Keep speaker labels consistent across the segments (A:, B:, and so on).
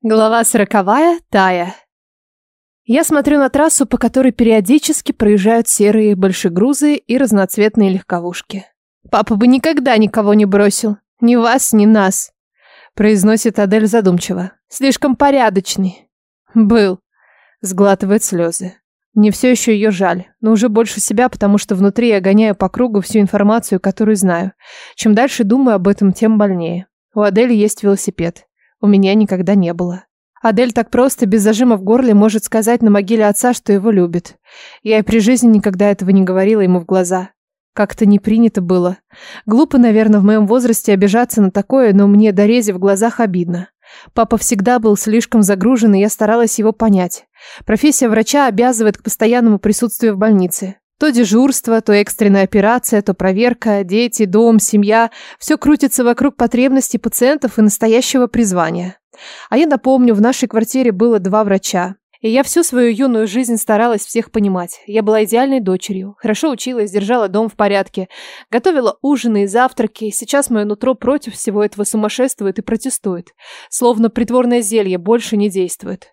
A: Глава сороковая. Тая. Я смотрю на трассу, по которой периодически проезжают серые большегрузы и разноцветные легковушки. «Папа бы никогда никого не бросил. Ни вас, ни нас», – произносит Адель задумчиво. «Слишком порядочный». «Был», – сглатывает слезы. Мне все еще ее жаль, но уже больше себя, потому что внутри я гоняю по кругу всю информацию, которую знаю. Чем дальше думаю об этом, тем больнее. У Адели есть велосипед у меня никогда не было. Адель так просто, без зажима в горле, может сказать на могиле отца, что его любит. Я и при жизни никогда этого не говорила ему в глаза. Как-то не принято было. Глупо, наверное, в моем возрасте обижаться на такое, но мне до рези в глазах обидно. Папа всегда был слишком загружен, и я старалась его понять. Профессия врача обязывает к постоянному присутствию в больнице. То дежурство, то экстренная операция, то проверка, дети, дом, семья. Все крутится вокруг потребностей пациентов и настоящего призвания. А я напомню, в нашей квартире было два врача. И я всю свою юную жизнь старалась всех понимать. Я была идеальной дочерью, хорошо училась, держала дом в порядке, готовила ужины и завтраки. Сейчас мое нутро против всего этого сумасшествует и протестует. Словно притворное зелье больше не действует.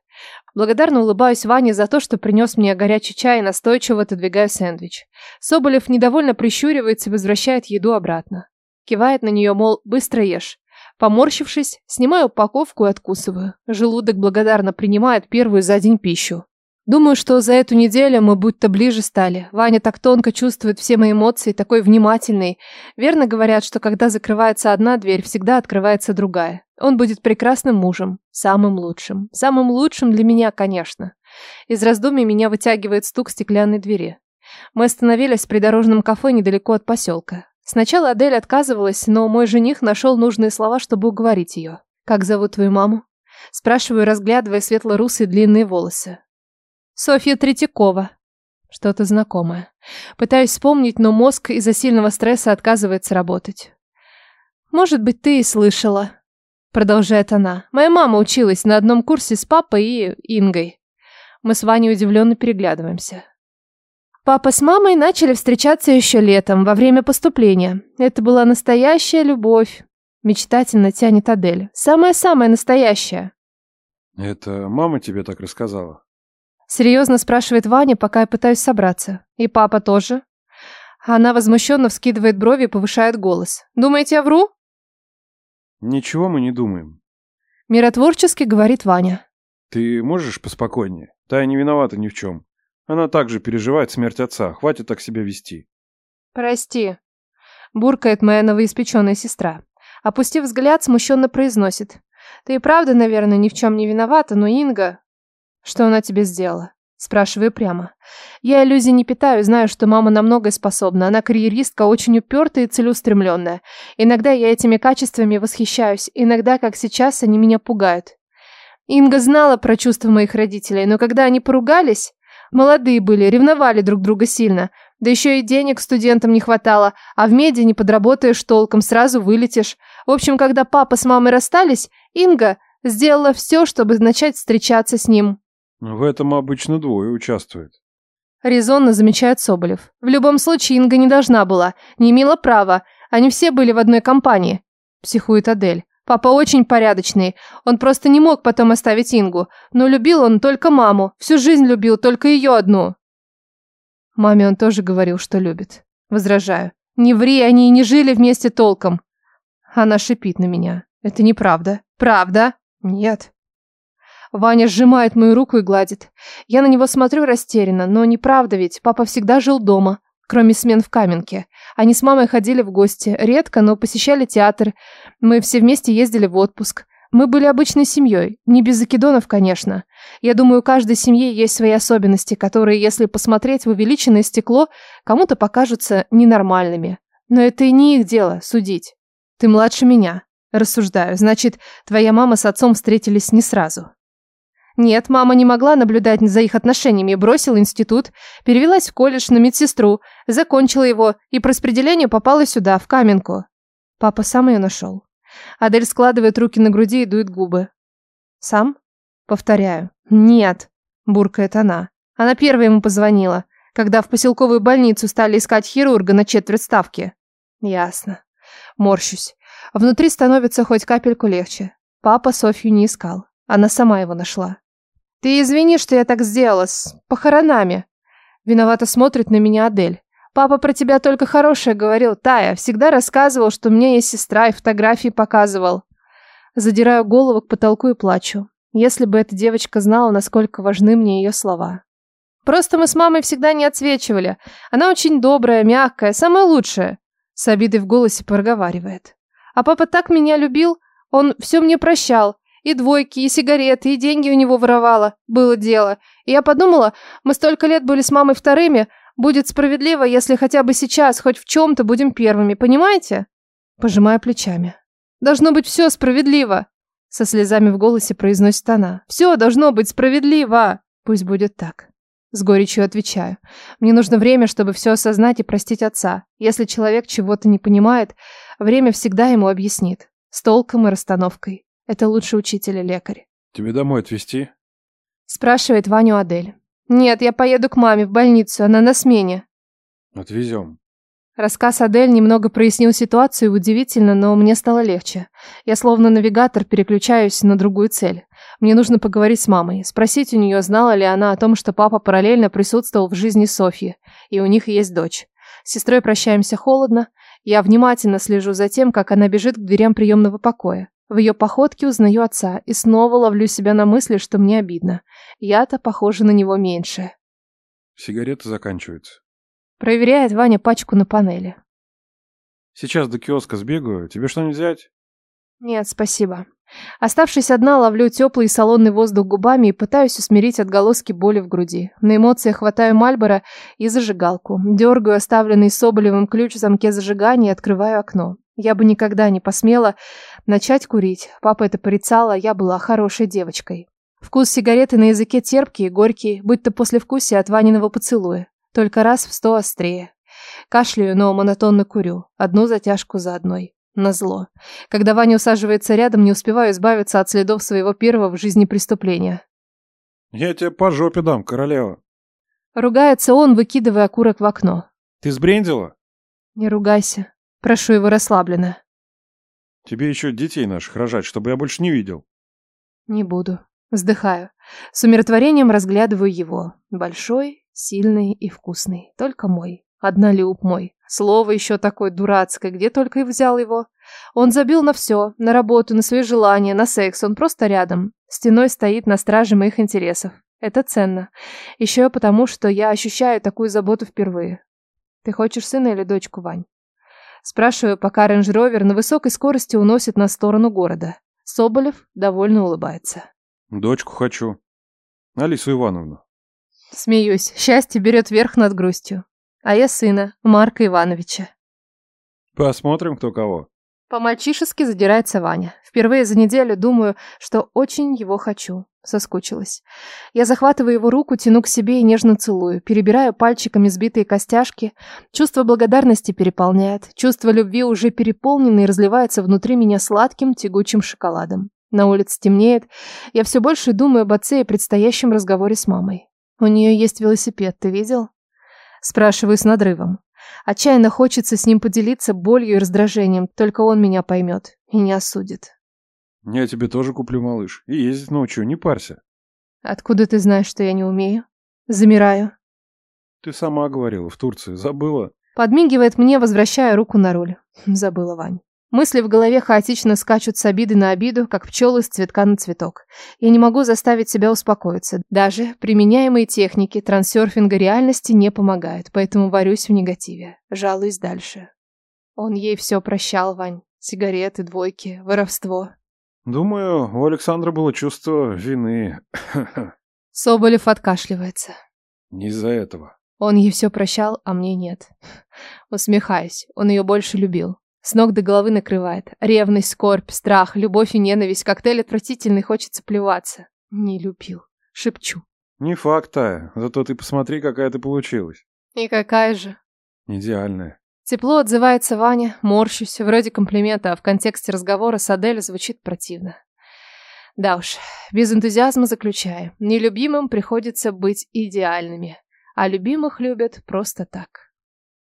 A: Благодарно улыбаюсь Ване за то, что принес мне горячий чай и настойчиво отодвигаю сэндвич. Соболев недовольно прищуривается и возвращает еду обратно. Кивает на нее, мол, быстро ешь. Поморщившись, снимаю упаковку и откусываю. Желудок благодарно принимает первую за день пищу. Думаю, что за эту неделю мы будто ближе стали. Ваня так тонко чувствует все мои эмоции, такой внимательный. Верно говорят, что когда закрывается одна дверь, всегда открывается другая. Он будет прекрасным мужем, самым лучшим. Самым лучшим для меня, конечно. Из раздумий меня вытягивает стук стеклянной двери. Мы остановились в придорожном кафе недалеко от поселка. Сначала Адель отказывалась, но мой жених нашел нужные слова, чтобы уговорить ее. «Как зовут твою маму?» Спрашиваю, разглядывая светло-русые длинные волосы. Софья Третьякова. Что-то знакомое. Пытаюсь вспомнить, но мозг из-за сильного стресса отказывается работать. Может быть, ты и слышала. Продолжает она. Моя мама училась на одном курсе с папой и Ингой. Мы с Ваней удивленно переглядываемся. Папа с мамой начали встречаться еще летом, во время поступления. Это была настоящая любовь. Мечтательно тянет Адель. Самая-самая настоящая.
B: Это мама тебе так рассказала?
A: Серьезно спрашивает Ваня, пока я пытаюсь собраться. И папа тоже? Она возмущенно вскидывает брови и повышает голос. Думаете, я вру?
B: Ничего мы не думаем.
A: Миротворчески говорит Ваня.
B: Ты можешь поспокойнее? Тая не виновата ни в чем. Она также переживает смерть отца. Хватит так себя вести.
A: Прости. Буркает моя новоиспеченная сестра. Опустив взгляд, смущенно произносит. Ты и правда, наверное, ни в чем не виновата, но Инга... Что она тебе сделала? Спрашиваю прямо. Я иллюзий не питаю, знаю, что мама на многое способна. Она карьеристка, очень упертая и целеустремленная. Иногда я этими качествами восхищаюсь, иногда, как сейчас, они меня пугают. Инга знала про чувства моих родителей, но когда они поругались, молодые были, ревновали друг друга сильно. Да еще и денег студентам не хватало, а в меди не подработаешь толком, сразу вылетишь. В общем, когда папа с мамой расстались, Инга сделала все, чтобы начать встречаться с ним.
B: В этом обычно двое участвуют.
A: Резонно замечает Соболев. В любом случае Инга не должна была, не имела права. Они все были в одной компании. Психует Адель. Папа очень порядочный. Он просто не мог потом оставить Ингу. Но любил он только маму. Всю жизнь любил только ее одну. Маме он тоже говорил, что любит. Возражаю. Не ври, они и не жили вместе толком. Она шипит на меня. Это неправда. Правда? Нет. Ваня сжимает мою руку и гладит. Я на него смотрю растерянно, но неправда ведь, папа всегда жил дома, кроме смен в Каменке. Они с мамой ходили в гости, редко, но посещали театр. Мы все вместе ездили в отпуск. Мы были обычной семьей, не без закидонов, конечно. Я думаю, у каждой семьи есть свои особенности, которые, если посмотреть в увеличенное стекло, кому-то покажутся ненормальными. Но это и не их дело судить. Ты младше меня. Рассуждаю. Значит, твоя мама с отцом встретились не сразу. Нет, мама не могла наблюдать за их отношениями, бросила институт, перевелась в колледж на медсестру, закончила его и по распределению попала сюда, в Каменку. Папа сам ее нашел. Адель складывает руки на груди и дует губы. Сам? Повторяю. Нет, буркает она. Она первая ему позвонила, когда в поселковую больницу стали искать хирурга на четверть ставки. Ясно. Морщусь. Внутри становится хоть капельку легче. Папа Софью не искал. Она сама его нашла. Ты извини, что я так сделала с похоронами. Виновато смотрит на меня Адель. Папа про тебя только хорошее говорил, Тая. Всегда рассказывал, что у меня есть сестра и фотографии показывал. Задираю голову к потолку и плачу. Если бы эта девочка знала, насколько важны мне ее слова. Просто мы с мамой всегда не отсвечивали. Она очень добрая, мягкая, самая лучшая. С обидой в голосе проговаривает. А папа так меня любил, он все мне прощал. И двойки, и сигареты, и деньги у него воровала. Было дело. И я подумала, мы столько лет были с мамой вторыми, будет справедливо, если хотя бы сейчас, хоть в чем-то будем первыми, понимаете? Пожимая плечами. Должно быть все справедливо. Со слезами в голосе произносит она. Все должно быть справедливо. Пусть будет так. С горечью отвечаю. Мне нужно время, чтобы все осознать и простить отца. Если человек чего-то не понимает, время всегда ему объяснит. С толком и расстановкой. Это лучший учитель и лекарь.
B: Тебе домой отвезти?
A: Спрашивает Ваню Адель. Нет, я поеду к маме в больницу, она на смене.
B: Отвезем.
A: Рассказ Адель немного прояснил ситуацию, удивительно, но мне стало легче. Я словно навигатор переключаюсь на другую цель. Мне нужно поговорить с мамой, спросить у нее, знала ли она о том, что папа параллельно присутствовал в жизни Софьи, и у них есть дочь. С сестрой прощаемся холодно. Я внимательно слежу за тем, как она бежит к дверям приемного покоя. В ее походке узнаю отца и снова ловлю себя на мысли, что мне обидно. Я-то похожа на него меньше.
B: Сигареты заканчиваются.
A: Проверяет Ваня пачку на панели.
B: Сейчас до киоска сбегаю. Тебе что-нибудь взять?
A: Нет, спасибо. Оставшись одна, ловлю теплый и салонный воздух губами и пытаюсь усмирить отголоски боли в груди. На эмоциях хватаю Мальбора и зажигалку. Дергаю оставленный Соболевым ключ в замке зажигания и открываю окно. Я бы никогда не посмела начать курить. Папа это порицал, а я была хорошей девочкой. Вкус сигареты на языке терпкий и горький, будь то послевкусие от Ваниного поцелуя. Только раз в сто острее. Кашляю, но монотонно курю. Одну затяжку за одной. Назло. Когда Ваня усаживается рядом, не успеваю избавиться от следов своего первого в жизни преступления.
B: Я тебе по жопе дам, королева.
A: Ругается он, выкидывая окурок в окно.
B: Ты сбрендила?
A: Не ругайся. Прошу его расслабленно.
B: Тебе еще детей наших рожать, чтобы я больше не видел.
A: Не буду. Вздыхаю. С умиротворением разглядываю его. Большой, Сильный и вкусный. Только мой. Однолюб мой. Слово еще такое дурацкое. Где только и взял его. Он забил на все. На работу, на свои желания, на секс. Он просто рядом. Стеной стоит на страже моих интересов. Это ценно. Еще потому, что я ощущаю такую заботу впервые. Ты хочешь сына или дочку, Вань? Спрашиваю, пока рейндж-ровер на высокой скорости уносит нас в сторону города. Соболев довольно улыбается.
B: Дочку хочу. Алису Ивановну.
A: Смеюсь. Счастье берет верх над грустью. А я сына, Марка Ивановича.
B: Посмотрим, кто кого.
A: По-мальчишески задирается Ваня. Впервые за неделю думаю, что очень его хочу. Соскучилась. Я захватываю его руку, тяну к себе и нежно целую. Перебираю пальчиками сбитые костяшки. Чувство благодарности переполняет. Чувство любви уже переполнено и разливается внутри меня сладким, тягучим шоколадом. На улице темнеет. Я все больше думаю об отце и предстоящем разговоре с мамой. У нее есть велосипед, ты видел? Спрашиваю с надрывом. Отчаянно хочется с ним поделиться болью и раздражением, только он меня поймет и не осудит.
B: Я тебе тоже куплю, малыш. И ездить научу, не парься.
A: Откуда ты знаешь, что я не умею? Замираю.
B: Ты сама говорила, в Турции. Забыла?
A: Подмигивает мне, возвращая руку на руль. Забыла, Вань. Мысли в голове хаотично скачут с обиды на обиду, как пчелы с цветка на цветок. Я не могу заставить себя успокоиться. Даже применяемые техники трансерфинга реальности не помогают, поэтому варюсь в негативе. Жалуюсь дальше. Он ей все прощал, Вань. Сигареты, двойки, воровство.
B: Думаю, у Александра было чувство вины.
A: Соболев откашливается.
B: Не из-за этого.
A: Он ей все прощал, а мне нет. Усмехаюсь. Он ее больше любил. С ног до головы накрывает. Ревность, скорбь, страх, любовь и ненависть. Коктейль отвратительный, хочется плеваться. Не любил. Шепчу.
B: Не факт, Тая. Зато ты посмотри, какая ты получилась.
A: И какая же?
B: Идеальная.
A: Тепло отзывается Ваня, морщусь, вроде комплимента, а в контексте разговора с Адель звучит противно. Да уж, без энтузиазма заключаю. Нелюбимым приходится быть идеальными, а любимых любят просто так.